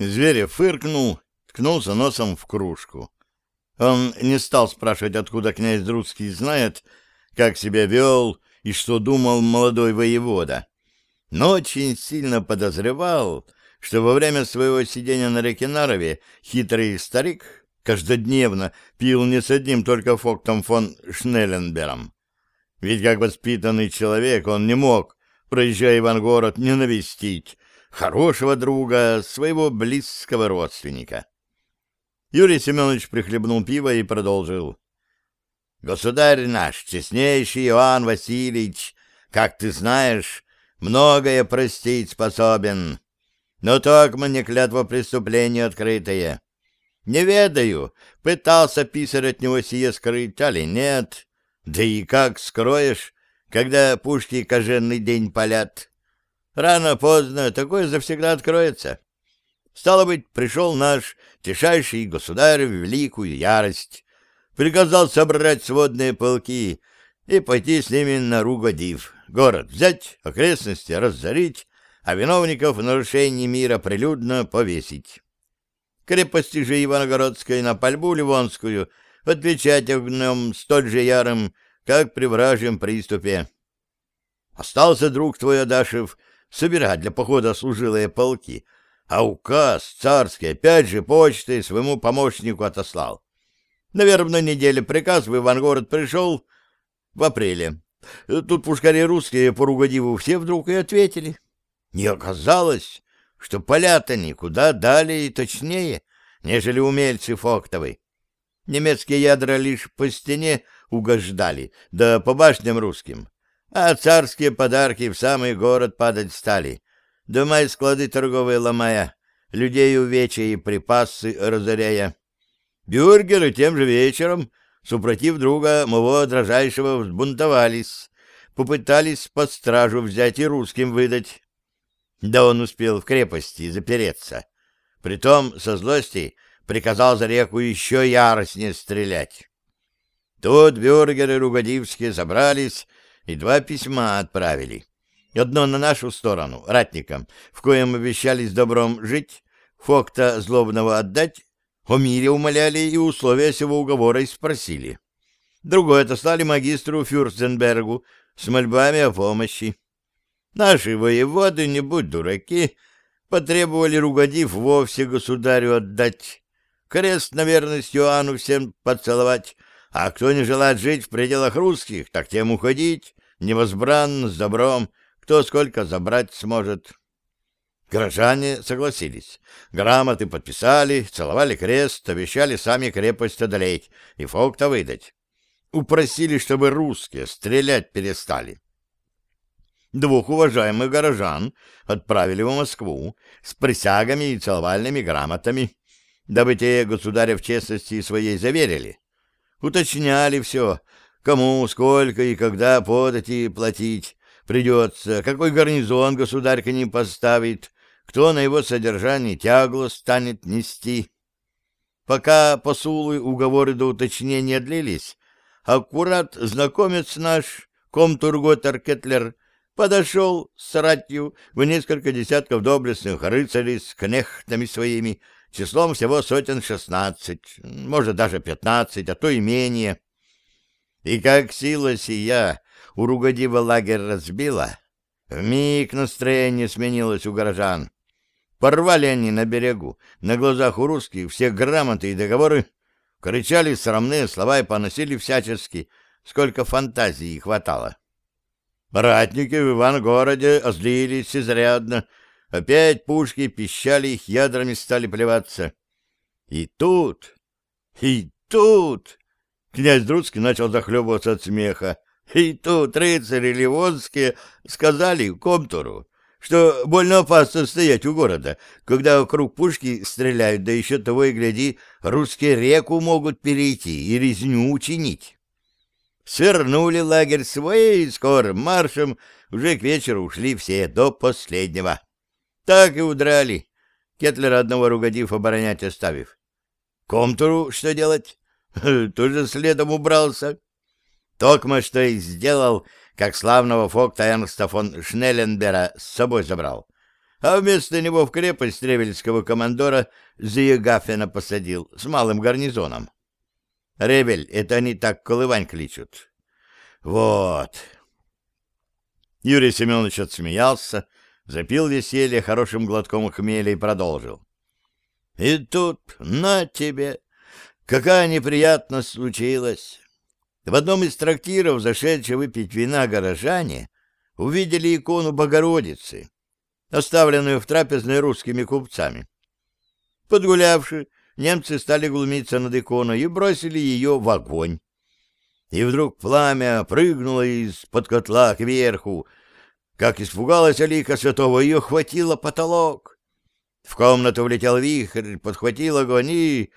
Зверев фыркнул, ткнулся носом в кружку. Он не стал спрашивать, откуда князь Друцкий знает, как себя вел и что думал молодой воевода, но очень сильно подозревал, что во время своего сидения на реке Нарове хитрый старик каждодневно пил не с одним только Фоктом фон Шнелленбером. Ведь как воспитанный человек он не мог, проезжая Ивангород, не навестить хорошего друга, своего близкого родственника. Юрий Семенович прихлебнул пиво и продолжил. «Государь наш, честнейший Иоанн Васильевич, как ты знаешь, многое простить способен, но только мне клятва преступления открытое. Не ведаю, пытался писарь от него сие скрыть, али нет, да и как скроешь, когда пушки коженный день палят». Рано-поздно такое завсегда откроется. Стало быть, пришел наш тишайший государь в великую ярость, приказал собрать сводные полки и пойти с ними на Ругодив, город взять, окрестности разорить, а виновников нарушений мира прилюдно повесить. Крепости же Иваногородской на пальбу Ливонскую отвечать огнем столь же ярым, как при вражьем приступе. Остался друг твой, Адашев, — собирать для похода служилые полки, а указ царский опять же почтой своему помощнику отослал. Наверное, на неделе приказ в Ивангород пришел в апреле. Тут пушкари русские по Ругодиву все вдруг и ответили. Не оказалось, что поля-то никуда далее и точнее, нежели умельцы Фоктовы. Немецкие ядра лишь по стене угождали, да по башням русским а царские подарки в самый город падать стали. Дома и склады торговые ломая, людей увечья и припасы разоряя. Бюргеры тем же вечером, супротив друга моего дрожайшего, взбунтовались, попытались под стражу взять и русским выдать. Да он успел в крепости запереться. Притом со злости приказал за реку еще яростнее стрелять. Тут бюргеры ругодивские собрались и два письма отправили. Одно на нашу сторону, ратникам, в коем обещались добром жить, Фокта злобного отдать, о мире умоляли и условия сего уговора и спросили. Другое отослали магистру Фюрстенбергу с мольбами о помощи. Наши воеводы, не будь дураки, потребовали, ругодив, вовсе государю отдать. Крест на верность Иоанну всем поцеловать, а кто не желает жить в пределах русских, так тем уходить, невозбранно, с добром, кто сколько забрать сможет. Горожане согласились. Грамоты подписали, целовали крест, обещали сами крепость одолеть и фокта выдать. Упросили, чтобы русские стрелять перестали. Двух уважаемых горожан отправили в Москву с присягами и целовальными грамотами, дабы те государя в честности своей заверили уточняли все, кому, сколько и когда подать и платить придется, какой гарнизон государь к ним поставит, кто на его содержании тягло станет нести. Пока посулы, уговоры до уточнения длились, аккурат знакомец наш, комтурготер Кетлер, подошел с ратью в несколько десятков доблестных рыцарей с кнехтами своими, числом всего сотен шестнадцать, может, даже пятнадцать, а то и менее. И как сила сия у лагерь разбила, вмиг настроение сменилось у горожан. Порвали они на берегу, на глазах у русских все грамоты и договоры, кричали срамные слова и поносили всячески, сколько фантазии хватало. Ратники в Ивангороде озлились изрядно, Опять пушки пищали, их ядрами стали плеваться. И тут, и тут... Князь Друцкий начал захлебываться от смеха. И тут рыцари ливонские сказали Комтуру, что больно опасно стоять у города, когда вокруг пушки стреляют, да еще того и гляди, русские реку могут перейти и резню учинить. Свернули лагерь свой и скорым маршем уже к вечеру ушли все до последнего. Так и удрали, Кетлера одного ругодив оборонять оставив. Комтуру что делать? Тоже следом убрался. Токма что и сделал, как славного фокта Эрнста фон Шнелленбера с собой забрал. а вместо него в крепость ревельского командора Зиегафена посадил с малым гарнизоном. Ревель — это они так колывань кличут. Вот. Юрий Семенович отсмеялся, запил веселье хорошим глотком хмеля и продолжил. И тут, на тебе, какая неприятность случилась. В одном из трактиров, зашедшие выпить вина горожане, увидели икону Богородицы, оставленную в трапезной русскими купцами. Подгулявши, немцы стали глумиться над иконой и бросили ее в огонь. И вдруг пламя прыгнуло из-под котла кверху. Как испугалась Алика Святого, ее хватило потолок. В комнату влетел вихрь, подхватил огонь и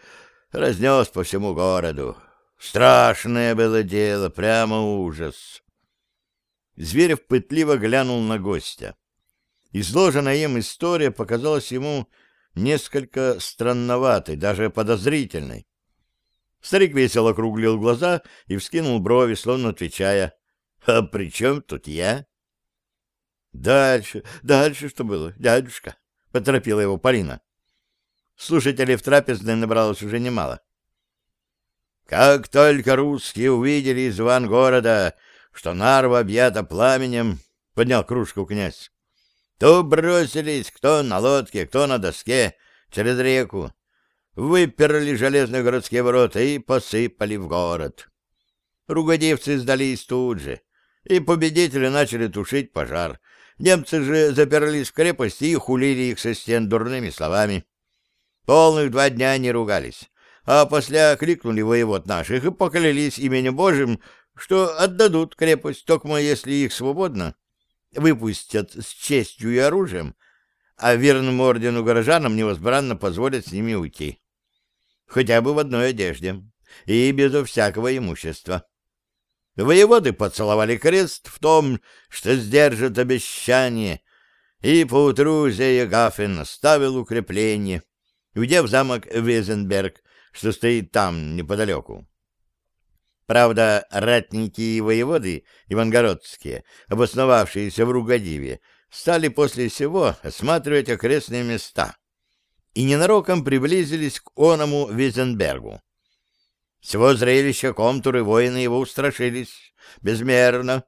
разнес по всему городу. Страшное было дело, прямо ужас. Зверев пытливо глянул на гостя. Изложенная им история показалась ему несколько странноватой, даже подозрительной. Старик весело округлил глаза и вскинул брови, словно отвечая, «А при чем тут я?» «Дальше, дальше что было, дядюшка?» — поторопила его Полина. Слушателей в трапезной набралось уже немало. Как только русские увидели из ван города, что Нарва объята пламенем, — поднял кружку князь, — то бросились кто на лодке, кто на доске через реку, выперли железные городские ворота и посыпали в город. Ругодевцы сдались тут же, и победители начали тушить пожар. Немцы же заперлись в крепости и хулили их со стен дурными словами. Полных два дня не ругались а после кликнули воевод наших и поклялись именем Божьим, что отдадут крепость, только если их свободно выпустят с честью и оружием, а верным ордену горожанам невозбранно позволят с ними уйти. Хотя бы в одной одежде и безо всякого имущества. Воеводы поцеловали крест в том, что сдержат обещание, и поутру Зея оставил укрепление, уйдя в замок Везенберг, что стоит там, неподалеку. Правда, ратники и воеводы ивангородские, обосновавшиеся в Ругодиве, стали после всего осматривать окрестные места и ненароком приблизились к оному Визенбергу. Всего зрелища комтуры воины его устрашились безмерно,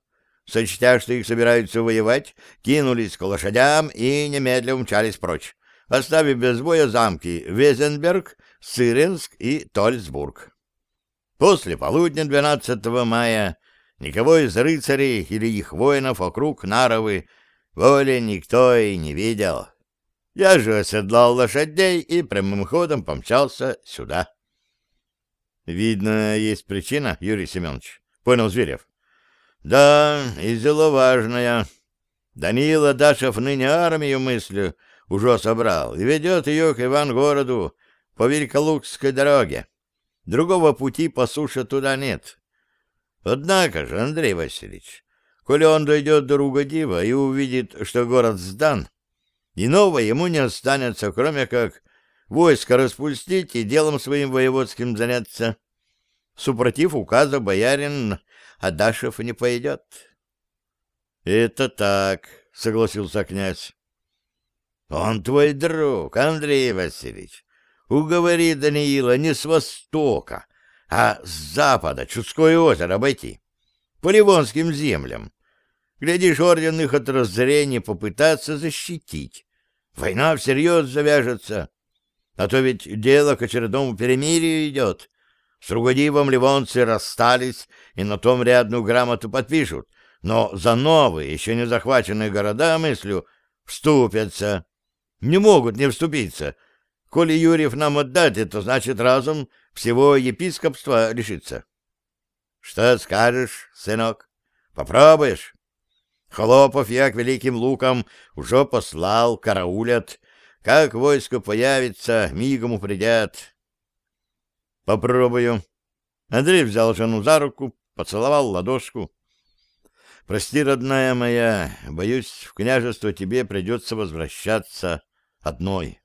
сочтя, что их собираются воевать, кинулись к лошадям и немедленно умчались прочь, оставив без боя замки Везенберг Сыренск и Тольцбург. После полудня 12 мая никого из рыцарей или их воинов вокруг Наровы воли никто и не видел. Я же оседлал лошадей и прямым ходом помчался сюда. — Видно, есть причина, Юрий Семенович, — понял Зверев. — Да, и дело важное. Данила Дашев ныне армию мыслю уже собрал и ведет ее к Ивангороду, по Великолукской дороге. Другого пути по суше туда нет. Однако же, Андрей Васильевич, коли он дойдет до Ругодива и увидит, что город сдан, иного ему не останется, кроме как войско распустить и делом своим воеводским заняться. Супротив указа боярин Адашев не пойдет. — Это так, — согласился князь. — Он твой друг, Андрей Васильевич. Уговори Даниила не с востока, а с запада Чудское озеро обойти, по Ливонским землям. Глядишь, орден их от разорения попытаться защитить. Война всерьез завяжется. А то ведь дело к очередному перемирию идет. С Ругодивом ливонцы расстались и на том рядную грамоту подпишут, но за новые, еще не захваченные города, мыслю, вступятся. Не могут не вступиться, Коли Юрьев нам отдать, это значит разум всего епископства лишится. Что скажешь, сынок? Попробуешь? Хлопов я к великим лукам уже послал, караулят. Как войско появится, мигом упредят. Попробую. Андрей взял жену за руку, поцеловал ладошку. Прости, родная моя, боюсь, в княжество тебе придется возвращаться одной.